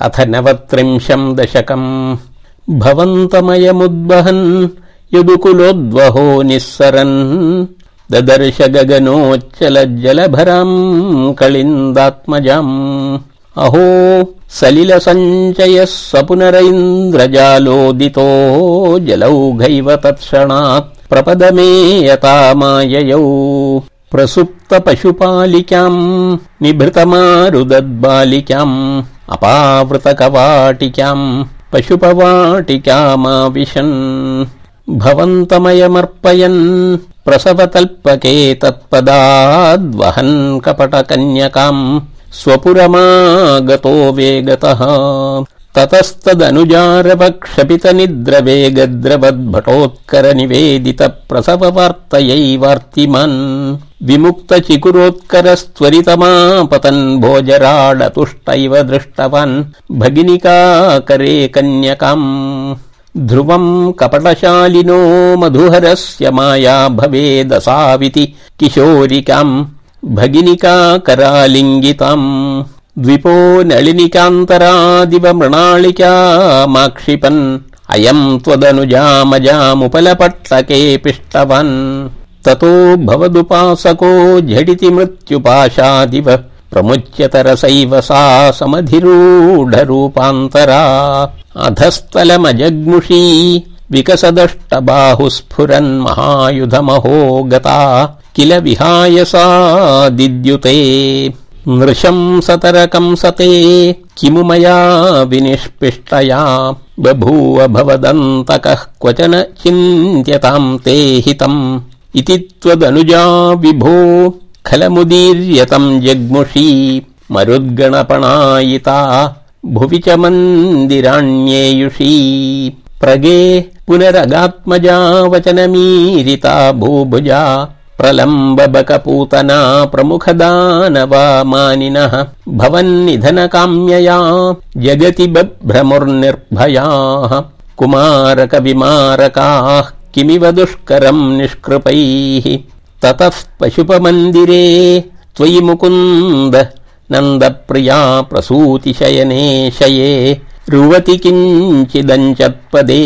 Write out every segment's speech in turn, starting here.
अथ नवत्रिंशम् दशकम्। भवन्तमयमुद्वहन् यदुकुलोद्वहो निःसरन्। ददर्श गगनोच्चलज्जलभराम् कलिन्दात्मजाम्। अहो सलिलसञ्चयः स पुनरैन्द्रजालोदितो जलौघैव तत्क्षणात् प्रपदमे यता माययौ प्रसुप्त पशुपालिकाम् निभृतमारुदद्बालिकाम् अपावृतकवाटिकाम् पशुपवाटिकामाविशन् भवन्तमयमर्पयन् प्रसवतल्पके तत्पदाद्वहन् कपटकन्यकाम् स्वपुरमागतो वेगतः ततस्तदनुजारवक्षपित निद्रवेगद्रवद्भटोत्कर निवेदित प्रसव वार्तयैवार्तिमान् विमुक्त चिकुरोत्करस्त्वरितमापतन् भोजराडतुष्टैव दृष्टवान् भगिनिकाकरे कन्यकाम् ध्रुवम् कपटशालिनो मधुहरस्य माया भवेदसाविति किशोरिकाम् भगिनिका करालिङ्गिताम् द्विपो नलिनिकान्तरादिव मृणालिकामाक्षिपन् अयम् त्वदनुजामजामुपलपट्टके पिष्टवान् ततो भवदुपासको झटिति मृत्युपाशादिव। प्रमुच्यतरसैव सा समधिरूढरूपान्तरा। अधस्तलमजग्मुषी विकसदष्टबाहुस्फुरन् महायुधमहो गता किल विहाय सा दिद्युते नृशंसतरकंसते किमु मया विनिष्पिष्टया? बभूव भवदन्तकः क्वचन चिन्त्यताम् ते हितम्। इति त्वदनुजा विभो। खलमुदीर्यतम् जग्मुषी। मरुद्गणपणायिता। भुवि च मन्दिराण्येयुषी। प्रगे पुनरगात्मजा वचनमीरिता भूभुजा प्रलम्ब बकपूतना प्रमुखदानवा मानिनः भवन्निधन काम्यया जगति बभ्रमुर्निर्भयाः कुमारक विमारकाः किमिव दुष्करम् निष्कृपैः ततः पशुपमन्दिरे त्वयि मुकुन्द नन्दप्रिया प्रसूतिशयने शये रुवति किञ्चिदञ्चत्पदे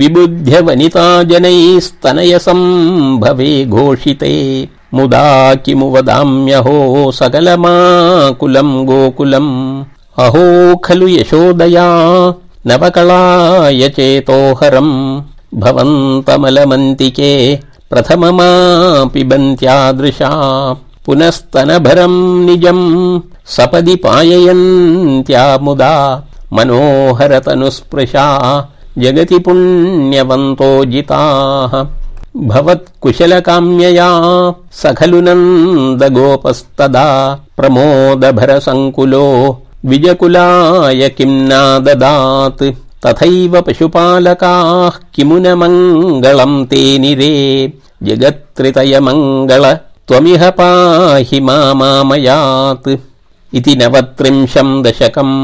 विबुध्य वनिता जनैस्तनय सम्भवे घोषिते। मुदा किमु वदाम्यहो सकलमाकुलम् गोकुलम्। अहो खलु यशोदया नवकलाय चेतोहरम् भवन्तमलमन्तिके प्रथममापिबन्त्यादृशा पुनस्तनभरम् निजम् सपदि पाययन्त्या मुदा मनोहरतनुस्पृशा जगति पुण्यवन्तो जिताः। भवत्कुशलकाम्यया स खलु नन्दगोपस्तदा। प्रमोदभरसङ्कुलो विजकुलाय किम् नाददात् तथैव पशुपालकाः किमु न मङ्गलम् ते निरे। जगत्त्रितय मङ्गल त्वमिह पाहि मामामयात् इति नवत्रिंशम् दशकम्